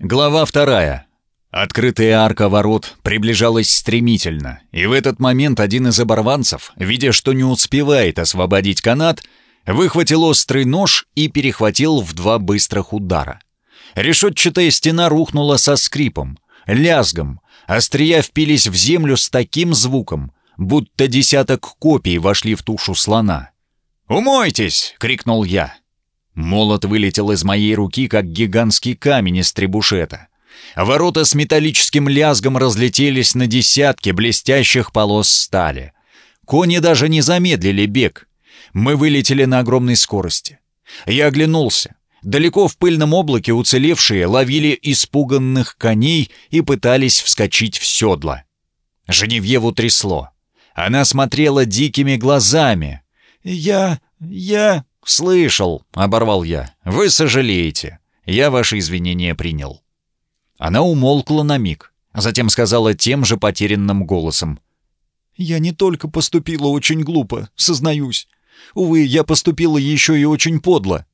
Глава вторая. Открытая арка ворот приближалась стремительно, и в этот момент один из оборванцев, видя, что не успевает освободить канат, выхватил острый нож и перехватил в два быстрых удара. Решетчатая стена рухнула со скрипом, лязгом, острия впились в землю с таким звуком, будто десяток копий вошли в тушу слона. «Умойтесь!» — крикнул я. Молот вылетел из моей руки, как гигантский камень из требушета. Ворота с металлическим лязгом разлетелись на десятки блестящих полос стали. Кони даже не замедлили бег. Мы вылетели на огромной скорости. Я оглянулся. Далеко в пыльном облаке уцелевшие ловили испуганных коней и пытались вскочить в седло. Женевьеву трясло. Она смотрела дикими глазами. «Я... я...» «Слышал», — оборвал я. «Вы сожалеете. Я ваши извинения принял». Она умолкла на миг, затем сказала тем же потерянным голосом. «Я не только поступила очень глупо, сознаюсь. Увы, я поступила еще и очень подло».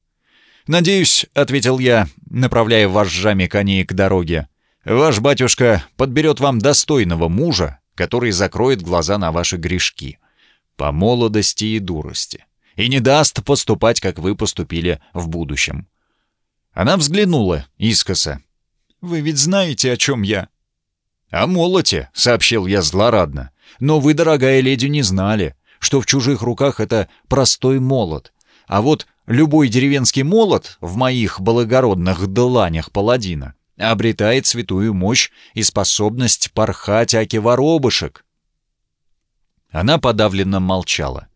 «Надеюсь», — ответил я, направляя вожжами коней к дороге, «ваш батюшка подберет вам достойного мужа, который закроет глаза на ваши грешки. По молодости и дурости и не даст поступать, как вы поступили в будущем. Она взглянула искоса. «Вы ведь знаете, о чем я?» «О молоте», — сообщил я злорадно. «Но вы, дорогая леди, не знали, что в чужих руках это простой молот. А вот любой деревенский молот в моих благородных дланях паладина обретает святую мощь и способность порхать аки воробышек». Она подавленно молчала.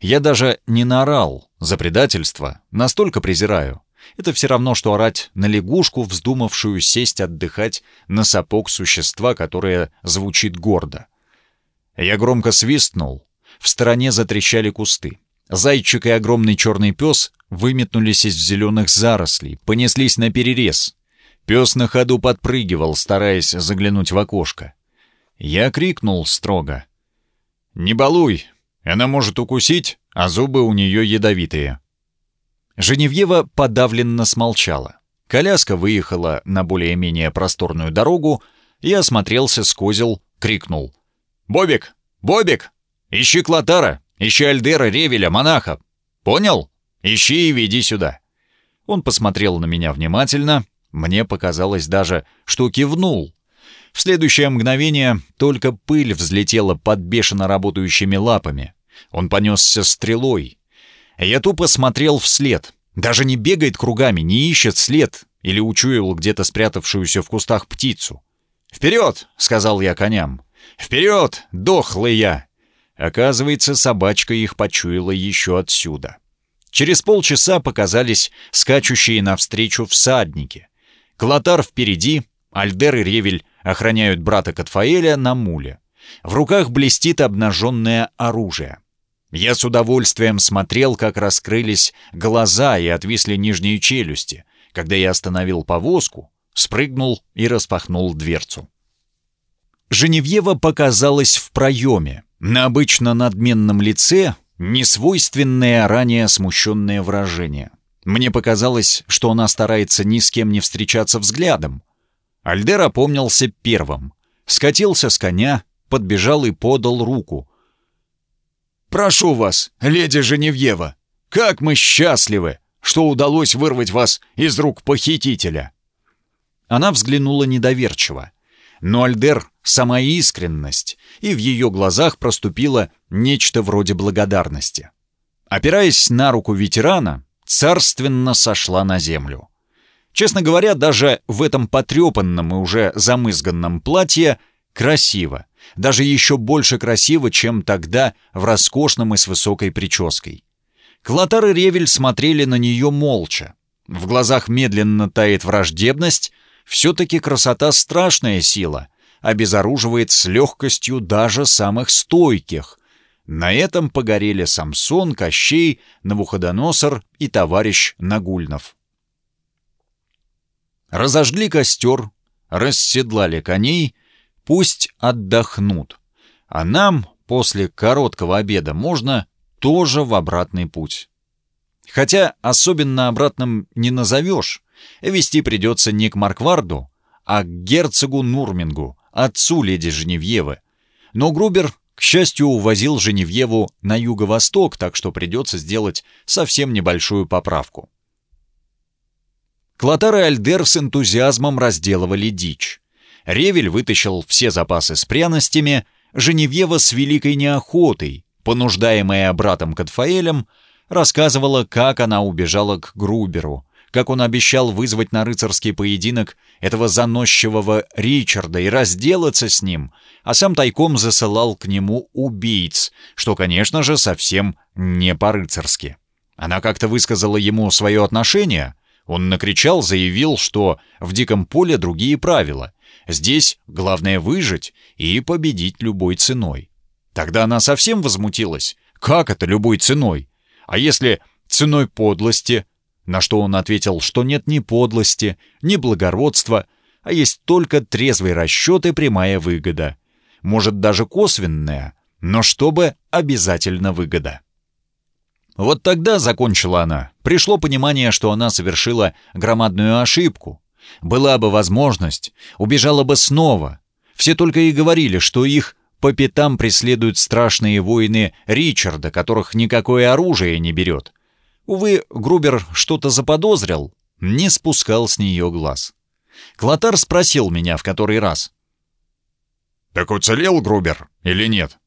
Я даже не наорал за предательство, настолько презираю. Это все равно, что орать на лягушку, вздумавшую сесть отдыхать на сапог существа, которое звучит гордо. Я громко свистнул. В стороне затрещали кусты. Зайчик и огромный черный пес выметнулись из зеленых зарослей, понеслись на перерез. Пес на ходу подпрыгивал, стараясь заглянуть в окошко. Я крикнул строго. «Не балуй! Она может укусить, а зубы у нее ядовитые». Женевьева подавленно смолчала. Коляска выехала на более-менее просторную дорогу, и осмотрелся с козел, крикнул. «Бобик! Бобик! Ищи Клотара! Ищи Альдера, Ревеля, монаха! Понял? Ищи и веди сюда!» Он посмотрел на меня внимательно, мне показалось даже, что кивнул. В следующее мгновение только пыль взлетела под бешено работающими лапами. Он понесся стрелой. Я тупо смотрел вслед. Даже не бегает кругами, не ищет след или учуял где-то спрятавшуюся в кустах птицу. «Вперед!» — сказал я коням. «Вперед, дохлый я!» Оказывается, собачка их почуяла еще отсюда. Через полчаса показались скачущие навстречу всадники. Клотар впереди, Альдер и Ревель охраняют брата Катфаэля на муле. В руках блестит обнаженное оружие. Я с удовольствием смотрел, как раскрылись глаза и отвисли нижние челюсти, когда я остановил повозку, спрыгнул и распахнул дверцу. Женевьева показалась в проеме. На обычно надменном лице несвойственное ранее смущенное выражение. Мне показалось, что она старается ни с кем не встречаться взглядом. Альдер опомнился первым. Скатился с коня, подбежал и подал руку, Прошу вас, леди Женевьева, как мы счастливы, что удалось вырвать вас из рук похитителя!» Она взглянула недоверчиво. Но Альдер — сама искренность, и в ее глазах проступило нечто вроде благодарности. Опираясь на руку ветерана, царственно сошла на землю. Честно говоря, даже в этом потрепанном и уже замызганном платье красиво даже еще больше красиво, чем тогда в роскошном и с высокой прической. Клотар и Ревель смотрели на нее молча. В глазах медленно тает враждебность, все-таки красота — страшная сила, обезоруживает с легкостью даже самых стойких. На этом погорели Самсон, Кощей, Навуходоносор и товарищ Нагульнов. Разожгли костер, расседлали коней — Пусть отдохнут. А нам после короткого обеда можно тоже в обратный путь. Хотя особенно обратным не назовешь. Вести придется не к Маркварду, а к герцогу Нурмингу, отцу леди Женевьевы. Но Грубер, к счастью, увозил Женевьеву на юго-восток, так что придется сделать совсем небольшую поправку. Клотар и Альдер с энтузиазмом разделывали дичь. Ревель вытащил все запасы с пряностями, Женевьева с великой неохотой, понуждаемая братом Катфаэлем, рассказывала, как она убежала к Груберу, как он обещал вызвать на рыцарский поединок этого заносчивого Ричарда и разделаться с ним, а сам тайком засылал к нему убийц, что, конечно же, совсем не по-рыцарски. Она как-то высказала ему свое отношение, он накричал, заявил, что в диком поле другие правила. Здесь главное выжить и победить любой ценой. Тогда она совсем возмутилась. Как это любой ценой? А если ценой подлости, на что он ответил, что нет ни подлости, ни благородства, а есть только трезвый расчет и прямая выгода. Может, даже косвенная, но чтобы обязательно выгода. Вот тогда, закончила она, пришло понимание, что она совершила громадную ошибку. Была бы возможность, убежала бы снова. Все только и говорили, что их по пятам преследуют страшные воины Ричарда, которых никакое оружие не берет. Увы, Грубер что-то заподозрил, не спускал с нее глаз. Клотар спросил меня в который раз. «Так уцелел Грубер или нет?»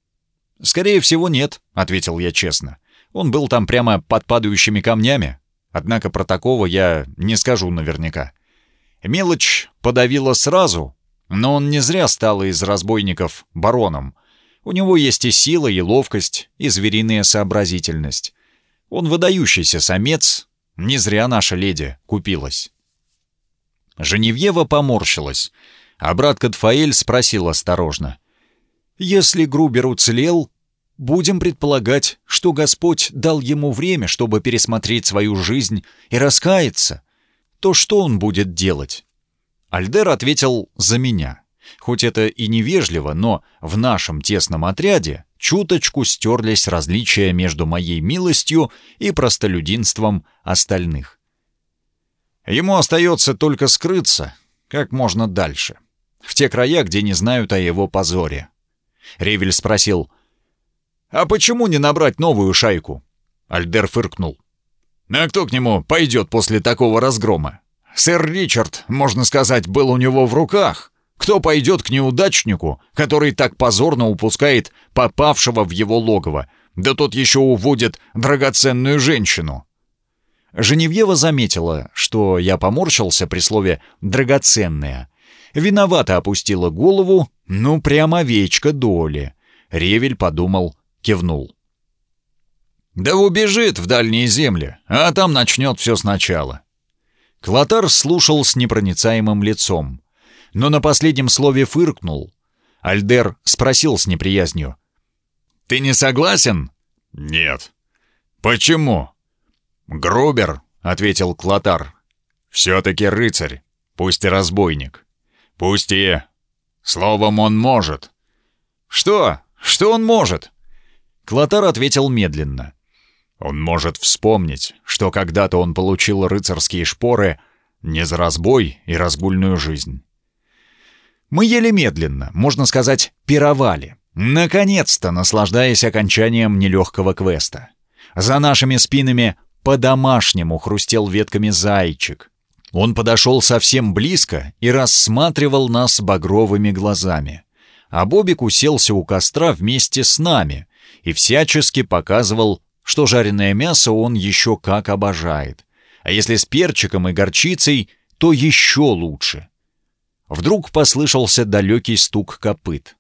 «Скорее всего, нет», — ответил я честно. «Он был там прямо под падающими камнями. Однако про такого я не скажу наверняка. Мелочь подавила сразу, но он не зря стал из разбойников бароном. У него есть и сила, и ловкость, и звериная сообразительность. Он выдающийся самец, не зря наша леди купилась. Женевьева поморщилась, а брат Катфаэль спросил осторожно. «Если Грубер уцелел, будем предполагать, что Господь дал ему время, чтобы пересмотреть свою жизнь и раскаяться. То что он будет делать?» Альдер ответил «за меня». Хоть это и невежливо, но в нашем тесном отряде чуточку стерлись различия между моей милостью и простолюдинством остальных. Ему остается только скрыться как можно дальше, в те края, где не знают о его позоре. Ревель спросил, «А почему не набрать новую шайку?» Альдер фыркнул. «А кто к нему пойдет после такого разгрома? Сэр Ричард, можно сказать, был у него в руках. Кто пойдет к неудачнику, который так позорно упускает попавшего в его логово, да тот еще уводит драгоценную женщину?» Женевьева заметила, что я поморщился при слове «драгоценная». Виновато опустила голову, ну прямо овечка доли. Ревель подумал, кивнул. «Да убежит в дальние земли, а там начнет все сначала». Клотар слушал с непроницаемым лицом но на последнем слове фыркнул. Альдер спросил с неприязнью. «Ты не согласен?» «Нет». «Почему?» «Грубер», — ответил Клотар. «Все-таки рыцарь, пусть и разбойник. Пусть и... Словом, он может». «Что? Что он может?» Клотар ответил медленно. «Он может вспомнить, что когда-то он получил рыцарские шпоры не за разбой и разгульную жизнь, мы ели медленно, можно сказать, пировали. Наконец-то, наслаждаясь окончанием нелегкого квеста. За нашими спинами по-домашнему хрустел ветками зайчик. Он подошел совсем близко и рассматривал нас багровыми глазами. А Бобик уселся у костра вместе с нами и всячески показывал, что жареное мясо он еще как обожает. А если с перчиком и горчицей, то еще лучше. Вдруг послышался далекий стук копыт.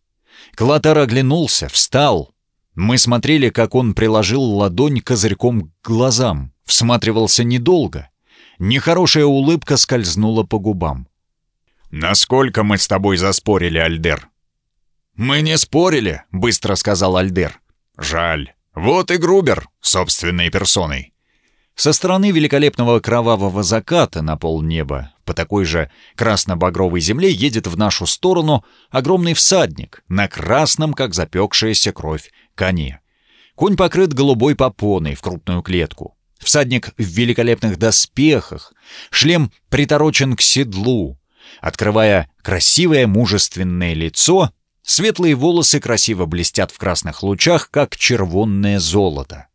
Клотар оглянулся, встал. Мы смотрели, как он приложил ладонь козырьком к глазам, всматривался недолго. Нехорошая улыбка скользнула по губам. «Насколько мы с тобой заспорили, Альдер?» «Мы не спорили», — быстро сказал Альдер. «Жаль. Вот и Грубер, собственной персоной. Со стороны великолепного кровавого заката на полнеба по такой же красно-багровой земле едет в нашу сторону огромный всадник на красном, как запекшаяся кровь, коне. Конь покрыт голубой попоной в крупную клетку. Всадник в великолепных доспехах, шлем приторочен к седлу, открывая красивое мужественное лицо, светлые волосы красиво блестят в красных лучах, как червонное золото.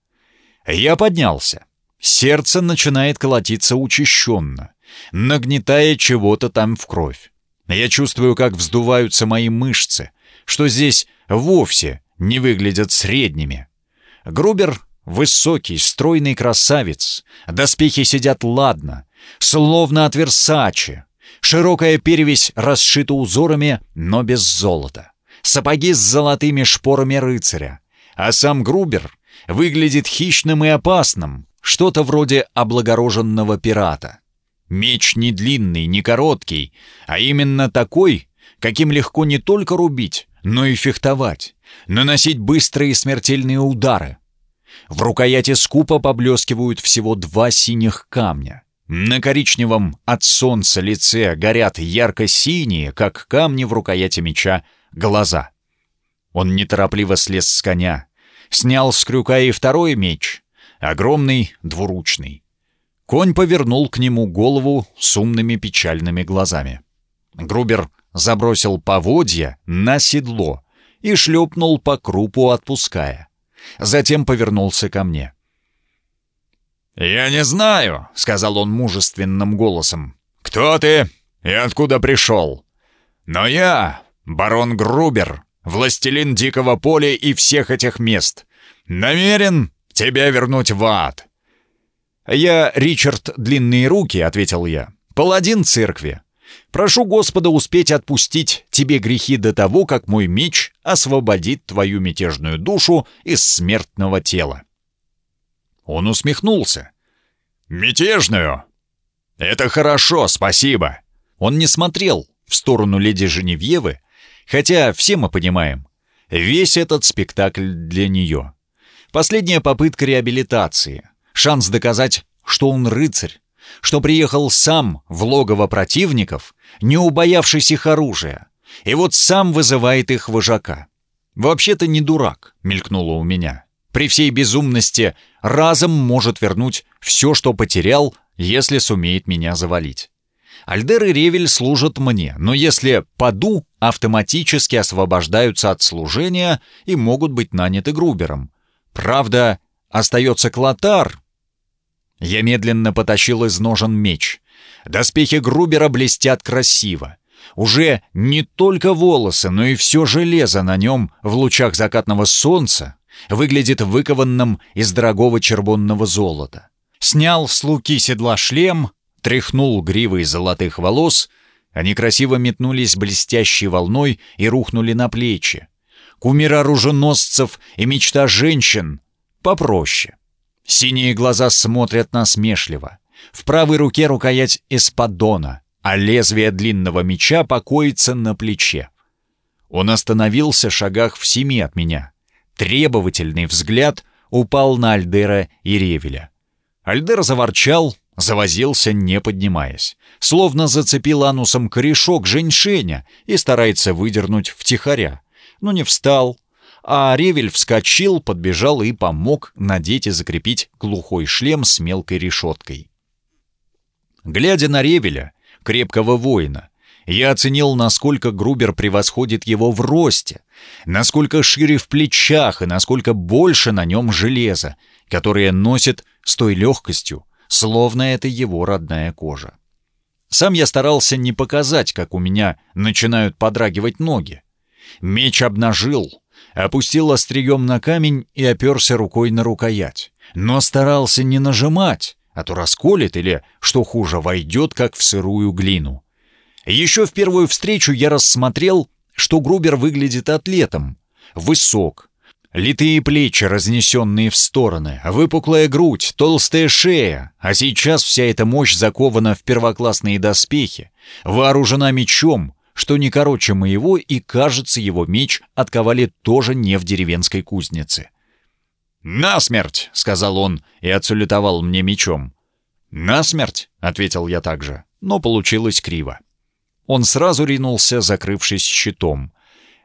Я поднялся. Сердце начинает колотиться учащенно, нагнетая чего-то там в кровь. Я чувствую, как вздуваются мои мышцы, что здесь вовсе не выглядят средними. Грубер — высокий, стройный красавец. Доспехи сидят ладно, словно от Версачи. Широкая перевесь расшита узорами, но без золота. Сапоги с золотыми шпорами рыцаря. А сам Грубер выглядит хищным и опасным, что-то вроде облагороженного пирата. Меч не длинный, не короткий, а именно такой, каким легко не только рубить, но и фехтовать наносить быстрые смертельные удары. В рукояти скупо поблескивают всего два синих камня. На коричневом от солнца лице горят ярко-синие, как камни в рукояти меча, глаза. Он неторопливо слез с коня, снял с крюка и второй меч, огромный, двуручный. Конь повернул к нему голову с умными печальными глазами. Грубер забросил поводья на седло, и шлепнул по крупу, отпуская. Затем повернулся ко мне. «Я не знаю», — сказал он мужественным голосом, — «кто ты и откуда пришел. Но я, барон Грубер, властелин Дикого Поля и всех этих мест, намерен тебя вернуть в ад». «Я Ричард Длинные Руки», — ответил я, — «паладин церкви. Прошу Господа успеть отпустить тебе грехи до того, как мой меч освободит твою мятежную душу из смертного тела». Он усмехнулся. «Мятежную? Это хорошо, спасибо». Он не смотрел в сторону леди Женевьевы, хотя все мы понимаем, весь этот спектакль для нее. Последняя попытка реабилитации, шанс доказать, что он рыцарь, что приехал сам в логово противников, не убоявшись их оружия, и вот сам вызывает их вожака. «Вообще-то не дурак», — мелькнуло у меня. «При всей безумности разом может вернуть все, что потерял, если сумеет меня завалить. Альдер и Ревель служат мне, но если паду, автоматически освобождаются от служения и могут быть наняты Грубером. Правда, остается Клотар, я медленно потащил из ножен меч. Доспехи Грубера блестят красиво. Уже не только волосы, но и все железо на нем в лучах закатного солнца выглядит выкованным из дорогого червонного золота. Снял с луки седла шлем, тряхнул гривой золотых волос, они красиво метнулись блестящей волной и рухнули на плечи. Кумир оруженосцев и мечта женщин попроще. Синие глаза смотрят насмешливо. В правой руке рукоять эспадона, а лезвие длинного меча покоится на плече. Он остановился шагах в семи от меня. Требовательный взгляд упал на Альдера и Ревеля. Альдер заворчал, завозился, не поднимаясь. Словно зацепил анусом корешок женьшеня и старается выдернуть втихаря. Но не встал, а Ревель вскочил, подбежал и помог надеть и закрепить глухой шлем с мелкой решеткой. Глядя на Ревеля, крепкого воина, я оценил, насколько Грубер превосходит его в росте, насколько шире в плечах и насколько больше на нем железа, которое носит с той легкостью, словно это его родная кожа. Сам я старался не показать, как у меня начинают подрагивать ноги. Меч обнажил, опустил острием на камень и оперся рукой на рукоять. Но старался не нажимать, а то расколет или, что хуже, войдет, как в сырую глину. Еще в первую встречу я рассмотрел, что Грубер выглядит атлетом. Высок, Литые плечи, разнесенные в стороны, выпуклая грудь, толстая шея, а сейчас вся эта мощь закована в первоклассные доспехи, вооружена мечом, что не короче моего, и, кажется, его меч отковали тоже не в деревенской кузнице. «Насмерть!» — сказал он и отсулетовал мне мечом. «Насмерть!» — ответил я также, но получилось криво. Он сразу ринулся, закрывшись щитом.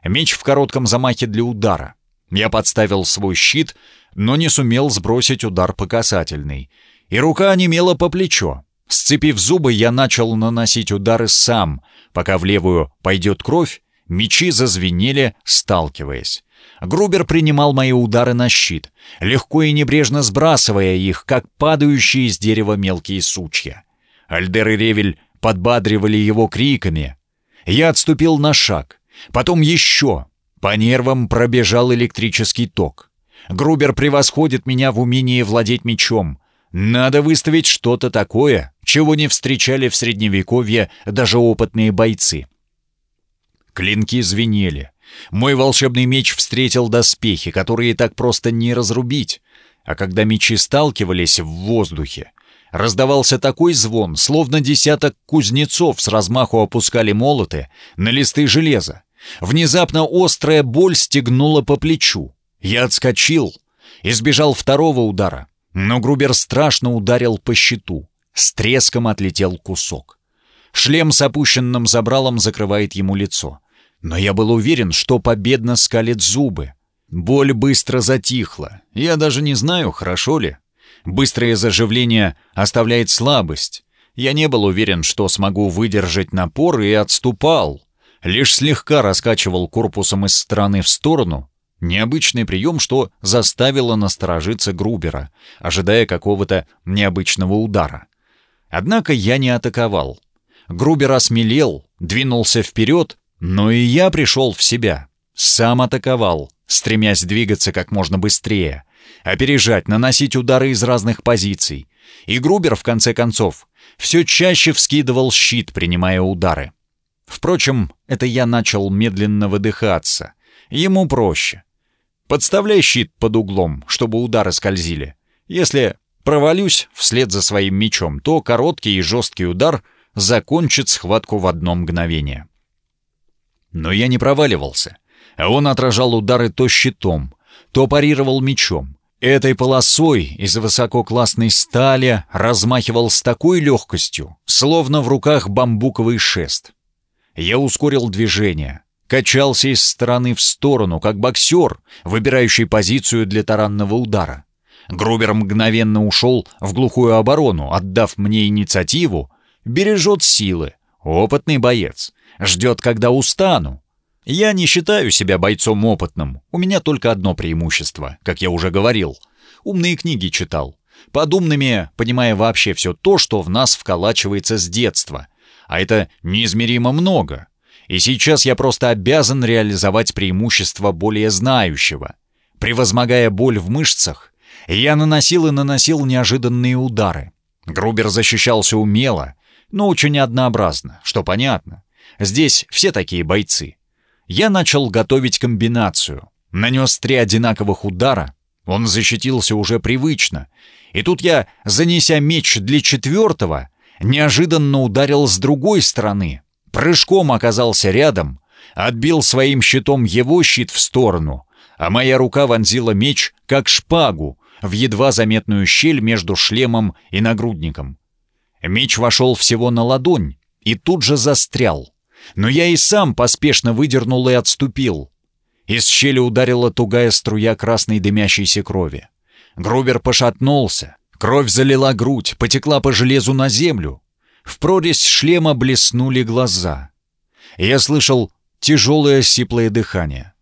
Меч в коротком замахе для удара. Я подставил свой щит, но не сумел сбросить удар по касательной. и рука онемела по плечо. Сцепив зубы, я начал наносить удары сам. Пока в левую пойдет кровь, мечи зазвенели, сталкиваясь. Грубер принимал мои удары на щит, легко и небрежно сбрасывая их, как падающие из дерева мелкие сучья. Альдер и Ревель подбадривали его криками. Я отступил на шаг, потом еще. По нервам пробежал электрический ток. Грубер превосходит меня в умении владеть мечом. Надо выставить что-то такое, чего не встречали в Средневековье даже опытные бойцы. Клинки звенели. Мой волшебный меч встретил доспехи, которые так просто не разрубить. А когда мечи сталкивались в воздухе, раздавался такой звон, словно десяток кузнецов с размаху опускали молоты на листы железа. Внезапно острая боль стегнула по плечу. Я отскочил, избежал второго удара, но Грубер страшно ударил по щиту. С треском отлетел кусок. Шлем с опущенным забралом закрывает ему лицо. Но я был уверен, что победно скалит зубы. Боль быстро затихла. Я даже не знаю, хорошо ли. Быстрое заживление оставляет слабость. Я не был уверен, что смогу выдержать напор и отступал. Лишь слегка раскачивал корпусом из стороны в сторону, Необычный прием, что заставило насторожиться Грубера, ожидая какого-то необычного удара. Однако я не атаковал. Грубер осмелел, двинулся вперед, но и я пришел в себя. Сам атаковал, стремясь двигаться как можно быстрее, опережать, наносить удары из разных позиций. И Грубер, в конце концов, все чаще вскидывал щит, принимая удары. Впрочем, это я начал медленно выдыхаться. Ему проще. Подставляй щит под углом, чтобы удары скользили. Если провалюсь вслед за своим мечом, то короткий и жесткий удар закончит схватку в одно мгновение. Но я не проваливался. Он отражал удары то щитом, то парировал мечом. Этой полосой из высококлассной стали размахивал с такой легкостью, словно в руках бамбуковый шест. Я ускорил движение, качался из стороны в сторону, как боксер, выбирающий позицию для таранного удара. Грубер мгновенно ушел в глухую оборону, отдав мне инициативу, бережет силы, опытный боец, ждет, когда устану. Я не считаю себя бойцом опытным, у меня только одно преимущество, как я уже говорил. Умные книги читал. Под умными, понимая вообще все то, что в нас вколачивается с детства. А это неизмеримо много. И сейчас я просто обязан реализовать преимущество более знающего. Превозмогая боль в мышцах, я наносил и наносил неожиданные удары. Грубер защищался умело, но очень однообразно, что понятно. Здесь все такие бойцы. Я начал готовить комбинацию. Нанес три одинаковых удара. Он защитился уже привычно. И тут я, занеся меч для четвертого, неожиданно ударил с другой стороны, прыжком оказался рядом, отбил своим щитом его щит в сторону, а моя рука вонзила меч, как шпагу, в едва заметную щель между шлемом и нагрудником. Меч вошел всего на ладонь и тут же застрял. Но я и сам поспешно выдернул и отступил. Из щели ударила тугая струя красной дымящейся крови. Грубер пошатнулся, кровь залила грудь, потекла по железу на землю. В прорезь шлема блеснули глаза. Я слышал тяжелое сиплое дыхание.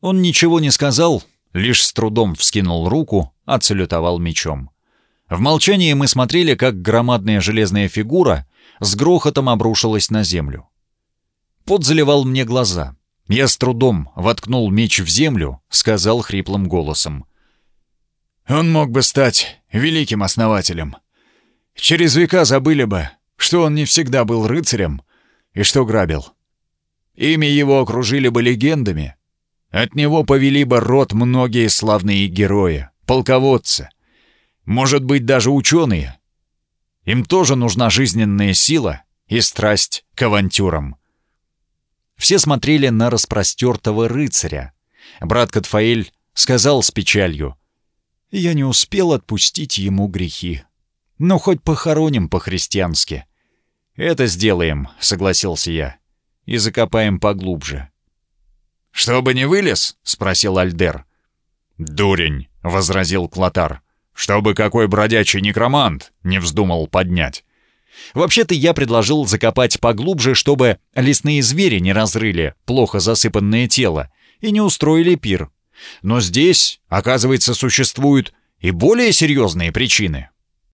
Он ничего не сказал, лишь с трудом вскинул руку, отсалютовал мечом. В молчании мы смотрели, как громадная железная фигура с грохотом обрушилась на землю. Пот заливал мне глаза. Я с трудом воткнул меч в землю, сказал хриплым голосом. «Он мог бы стать великим основателем. Через века забыли бы, что он не всегда был рыцарем и что грабил. Имя его окружили бы легендами. От него повели бы род многие славные герои, полководцы, может быть, даже ученые. Им тоже нужна жизненная сила и страсть к авантюрам. Все смотрели на распростертого рыцаря. Брат Катфаэль сказал с печалью, «Я не успел отпустить ему грехи. Но хоть похороним по-христиански. «Это сделаем», — согласился я. «И закопаем поглубже». «Чтобы не вылез?» — спросил Альдер. «Дурень», — возразил Клотар. чтобы какой бродячий некромант не вздумал поднять. Вообще-то я предложил закопать поглубже, чтобы лесные звери не разрыли плохо засыпанное тело и не устроили пир. Но здесь, оказывается, существуют и более серьезные причины.